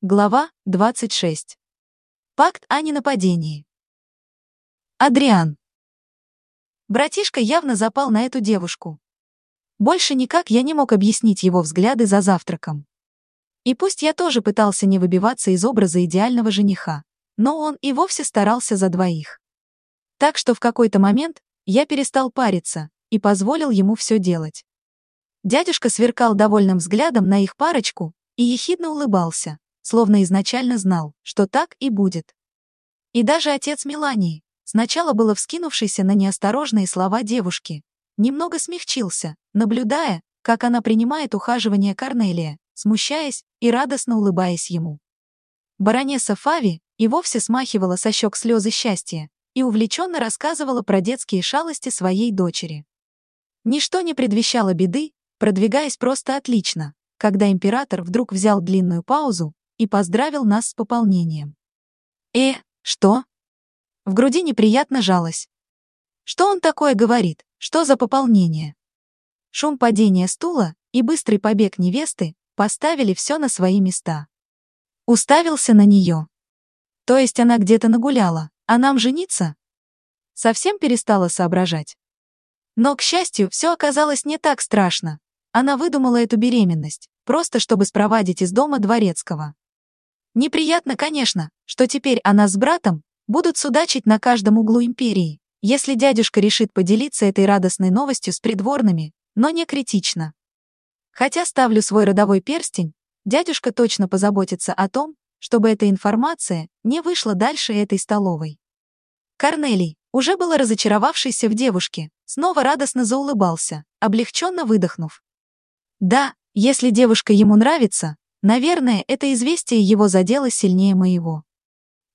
Глава 26. Пакт о ненападении. Адриан. Братишка явно запал на эту девушку. Больше никак я не мог объяснить его взгляды за завтраком. И пусть я тоже пытался не выбиваться из образа идеального жениха, но он и вовсе старался за двоих. Так что в какой-то момент я перестал париться и позволил ему все делать. Дядюшка сверкал довольным взглядом на их парочку и ехидно улыбался, словно изначально знал, что так и будет. И даже отец Мелании, сначала было вскинувшийся на неосторожные слова девушки, немного смягчился, наблюдая, как она принимает ухаживание Корнелия, смущаясь и радостно улыбаясь ему. Баронесса Фави и вовсе смахивала со щек слезы счастья и увлеченно рассказывала про детские шалости своей дочери. Ничто не предвещало беды, продвигаясь просто отлично, когда император вдруг взял длинную паузу и поздравил нас с пополнением. «Э, что?» В груди неприятно жалось. Что он такое говорит? Что за пополнение? Шум падения стула и быстрый побег невесты поставили все на свои места. Уставился на нее. То есть она где-то нагуляла, а нам жениться? Совсем перестала соображать. Но, к счастью, все оказалось не так страшно. Она выдумала эту беременность, просто чтобы спровадить из дома дворецкого. Неприятно, конечно, что теперь она с братом будут судачить на каждом углу империи, если дядюшка решит поделиться этой радостной новостью с придворными, но не критично. Хотя ставлю свой родовой перстень, дядюшка точно позаботится о том, чтобы эта информация не вышла дальше этой столовой. Корнелий, уже было разочаровавшийся в девушке, снова радостно заулыбался, облегченно выдохнув. Да, если девушка ему нравится, Наверное, это известие его задело сильнее моего.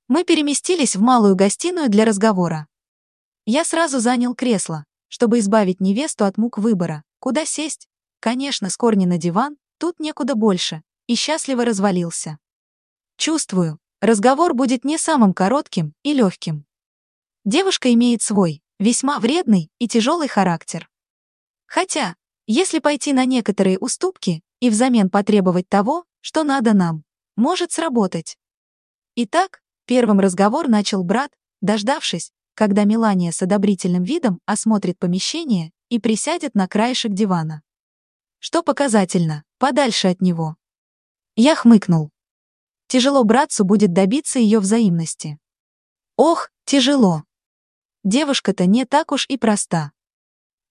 Мы переместились в малую гостиную для разговора. Я сразу занял кресло, чтобы избавить невесту от мук выбора, куда сесть. Конечно, с корни на диван, тут некуда больше, и счастливо развалился. Чувствую, разговор будет не самым коротким и легким. Девушка имеет свой, весьма вредный и тяжелый характер. Хотя, если пойти на некоторые уступки и взамен потребовать того, что надо нам. Может сработать. Итак, первым разговор начал брат, дождавшись, когда Мелания с одобрительным видом осмотрит помещение и присядет на краешек дивана. Что показательно, подальше от него. Я хмыкнул. Тяжело братцу будет добиться ее взаимности. Ох, тяжело. Девушка-то не так уж и проста.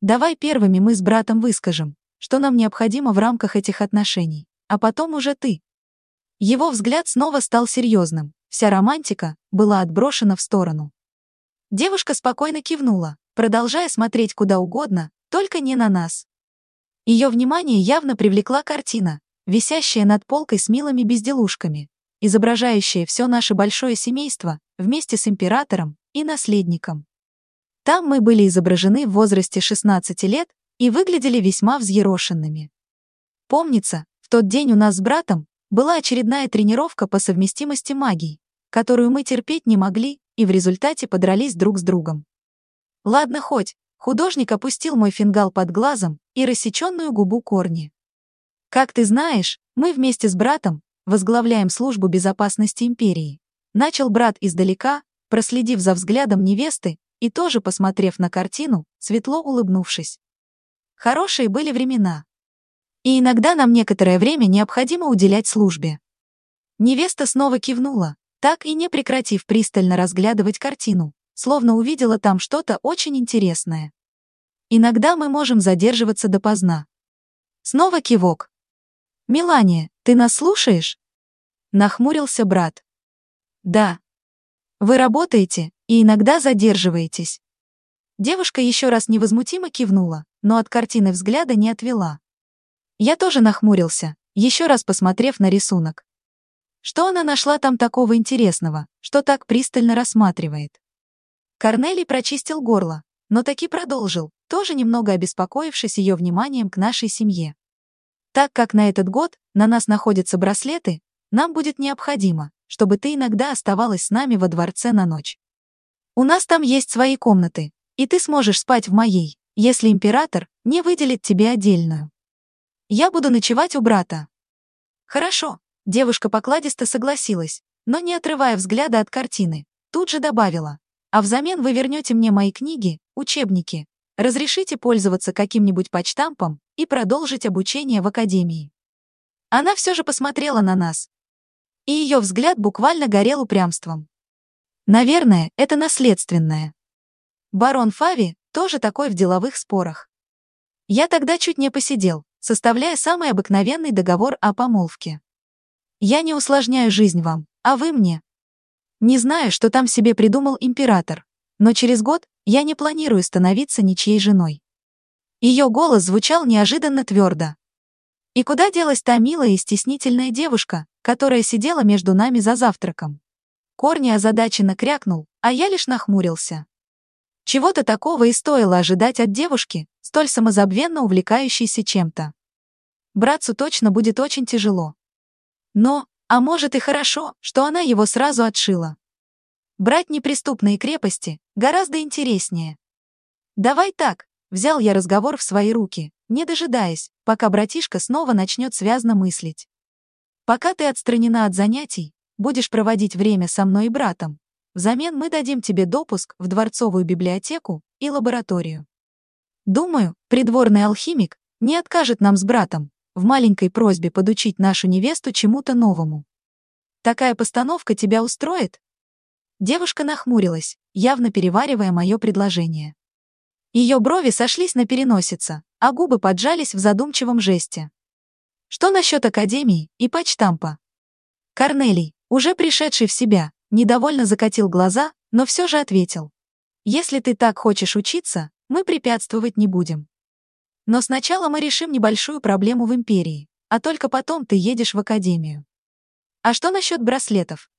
Давай первыми мы с братом выскажем, что нам необходимо в рамках этих отношений а потом уже ты. Его взгляд снова стал серьезным, вся романтика была отброшена в сторону. Девушка спокойно кивнула, продолжая смотреть куда угодно, только не на нас. Ее внимание явно привлекла картина, висящая над полкой с милыми безделушками, изображающая все наше большое семейство вместе с императором и наследником. Там мы были изображены в возрасте 16 лет и выглядели весьма взъерошенными. Помнится, тот день у нас с братом была очередная тренировка по совместимости магий, которую мы терпеть не могли и в результате подрались друг с другом. Ладно хоть, художник опустил мой фингал под глазом и рассеченную губу корни. Как ты знаешь, мы вместе с братом возглавляем службу безопасности империи. Начал брат издалека, проследив за взглядом невесты и тоже посмотрев на картину, светло улыбнувшись. Хорошие были времена, и иногда нам некоторое время необходимо уделять службе. Невеста снова кивнула, так и не прекратив пристально разглядывать картину, словно увидела там что-то очень интересное. Иногда мы можем задерживаться допоздна. Снова кивок. «Мелания, ты нас слушаешь?» Нахмурился брат. «Да. Вы работаете и иногда задерживаетесь». Девушка еще раз невозмутимо кивнула, но от картины взгляда не отвела. Я тоже нахмурился, еще раз посмотрев на рисунок. Что она нашла там такого интересного, что так пристально рассматривает? Корнелий прочистил горло, но таки продолжил, тоже немного обеспокоившись ее вниманием к нашей семье. Так как на этот год на нас находятся браслеты, нам будет необходимо, чтобы ты иногда оставалась с нами во дворце на ночь. У нас там есть свои комнаты, и ты сможешь спать в моей, если император не выделит тебе отдельную. Я буду ночевать у брата. Хорошо, Девушка покладисто согласилась, но не отрывая взгляда от картины, тут же добавила. А взамен вы вернете мне мои книги, учебники, разрешите пользоваться каким-нибудь почтампом и продолжить обучение в академии. Она все же посмотрела на нас. И ее взгляд буквально горел упрямством. Наверное, это наследственное. Барон Фави тоже такой в деловых спорах. Я тогда чуть не посидел, составляя самый обыкновенный договор о помолвке. Я не усложняю жизнь вам, а вы мне. Не знаю, что там себе придумал император, но через год я не планирую становиться ничьей женой. Ее голос звучал неожиданно твердо. И куда делась та милая и стеснительная девушка, которая сидела между нами за завтраком? Корни озадаченно крякнул, а я лишь нахмурился. Чего-то такого и стоило ожидать от девушки, столь самозабвенно увлекающейся чем-то. Братцу точно будет очень тяжело. Но, а может и хорошо, что она его сразу отшила. Брать неприступные крепости гораздо интереснее. Давай так, взял я разговор в свои руки, не дожидаясь, пока братишка снова начнет связно мыслить. Пока ты отстранена от занятий, будешь проводить время со мной и братом. Взамен мы дадим тебе допуск в дворцовую библиотеку и лабораторию. Думаю, придворный алхимик не откажет нам с братом, в маленькой просьбе подучить нашу невесту чему-то новому. Такая постановка тебя устроит? Девушка нахмурилась, явно переваривая мое предложение. Ее брови сошлись на переносице, а губы поджались в задумчивом жесте. Что насчет Академии и почтампа? Корнелий, уже пришедший в себя, недовольно закатил глаза, но все же ответил. Если ты так хочешь учиться, мы препятствовать не будем. Но сначала мы решим небольшую проблему в империи, а только потом ты едешь в академию. А что насчет браслетов?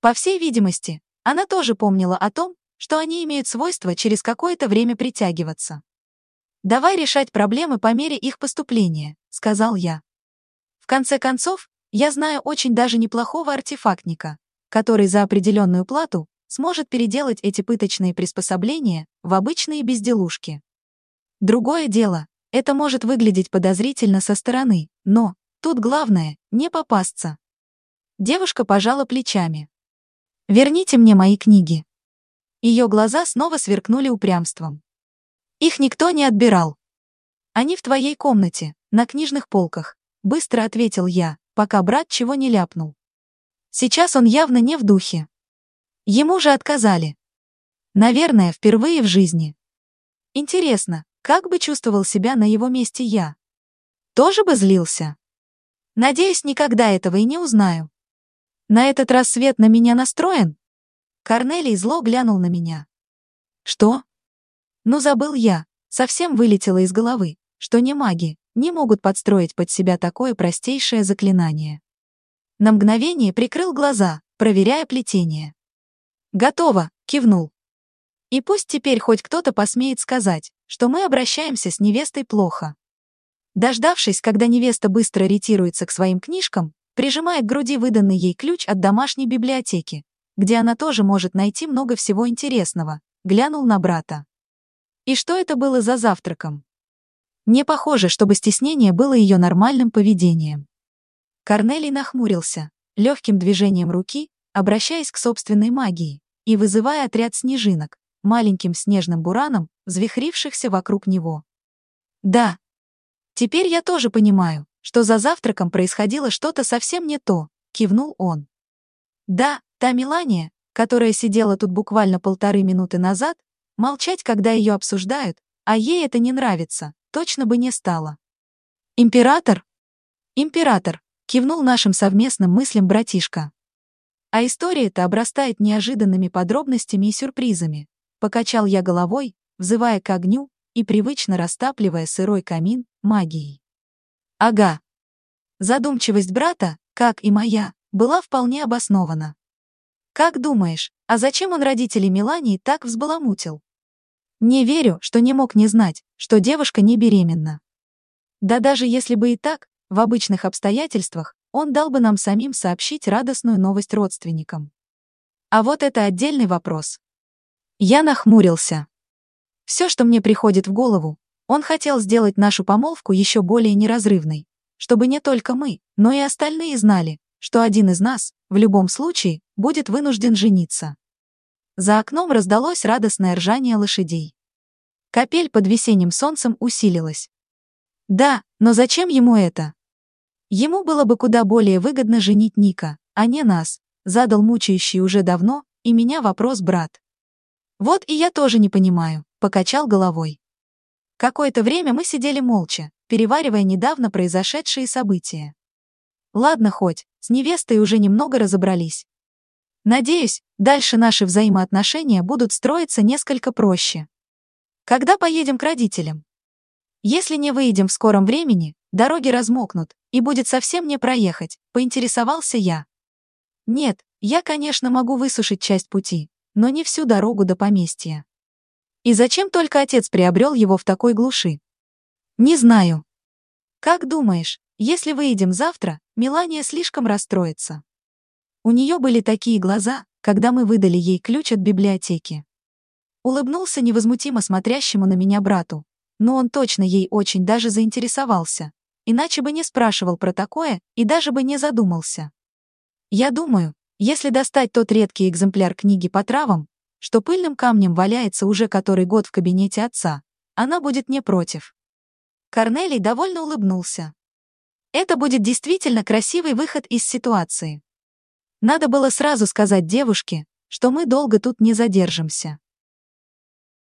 По всей видимости, она тоже помнила о том, что они имеют свойство через какое-то время притягиваться. «Давай решать проблемы по мере их поступления», — сказал я. В конце концов, я знаю очень даже неплохого артефактника, который за определенную плату сможет переделать эти пыточные приспособления в обычные безделушки. Другое дело, это может выглядеть подозрительно со стороны, но тут главное — не попасться. Девушка пожала плечами. «Верните мне мои книги». Ее глаза снова сверкнули упрямством. «Их никто не отбирал. Они в твоей комнате, на книжных полках», — быстро ответил я, пока брат чего не ляпнул. Сейчас он явно не в духе. Ему же отказали. Наверное, впервые в жизни. Интересно, как бы чувствовал себя на его месте я? Тоже бы злился? Надеюсь, никогда этого и не узнаю. На этот раз свет на меня настроен? Корнелий зло глянул на меня. Что? Ну забыл я, совсем вылетело из головы, что не маги, не могут подстроить под себя такое простейшее заклинание. На мгновение прикрыл глаза, проверяя плетение. «Готово!» — кивнул. И пусть теперь хоть кто-то посмеет сказать, что мы обращаемся с невестой плохо. Дождавшись, когда невеста быстро ретируется к своим книжкам, прижимая к груди выданный ей ключ от домашней библиотеки, где она тоже может найти много всего интересного, глянул на брата. И что это было за завтраком? Не похоже, чтобы стеснение было ее нормальным поведением. Корнелий нахмурился, легким движением руки, обращаясь к собственной магии и вызывая отряд снежинок, маленьким снежным бураном, взвихрившихся вокруг него. Да. Теперь я тоже понимаю, что за завтраком происходило что-то совсем не то, кивнул он. Да, та Мелания, которая сидела тут буквально полторы минуты назад, молчать, когда ее обсуждают, а ей это не нравится, точно бы не стала. Император? Император, кивнул нашим совместным мыслям братишка. А история-то обрастает неожиданными подробностями и сюрпризами. Покачал я головой, взывая к огню и привычно растапливая сырой камин магией. Ага. Задумчивость брата, как и моя, была вполне обоснована. Как думаешь, а зачем он родителей Мелании так взбаламутил? Не верю, что не мог не знать, что девушка не беременна. Да даже если бы и так, в обычных обстоятельствах он дал бы нам самим сообщить радостную новость родственникам. А вот это отдельный вопрос. Я нахмурился. Все, что мне приходит в голову, он хотел сделать нашу помолвку еще более неразрывной, чтобы не только мы, но и остальные знали, что один из нас, в любом случае, будет вынужден жениться. За окном раздалось радостное ржание лошадей. Капель под весенним солнцем усилилась. Да, но зачем ему это? Ему было бы куда более выгодно женить Ника, а не нас, задал мучающий уже давно и меня вопрос брат. Вот и я тоже не понимаю, покачал головой. Какое-то время мы сидели молча, переваривая недавно произошедшие события. Ладно хоть, с невестой уже немного разобрались. Надеюсь, дальше наши взаимоотношения будут строиться несколько проще. Когда поедем к родителям? Если не выйдем в скором времени, дороги размокнут, и будет совсем не проехать, поинтересовался я. Нет, я, конечно, могу высушить часть пути, но не всю дорогу до поместья. И зачем только отец приобрел его в такой глуши? Не знаю. Как думаешь, если выйдем завтра, Мелания слишком расстроится? У нее были такие глаза, когда мы выдали ей ключ от библиотеки. Улыбнулся невозмутимо смотрящему на меня брату, но он точно ей очень даже заинтересовался, иначе бы не спрашивал про такое и даже бы не задумался. Я думаю, если достать тот редкий экземпляр книги по травам, что пыльным камнем валяется уже который год в кабинете отца, она будет не против. Корнелий довольно улыбнулся. Это будет действительно красивый выход из ситуации. Надо было сразу сказать девушке, что мы долго тут не задержимся.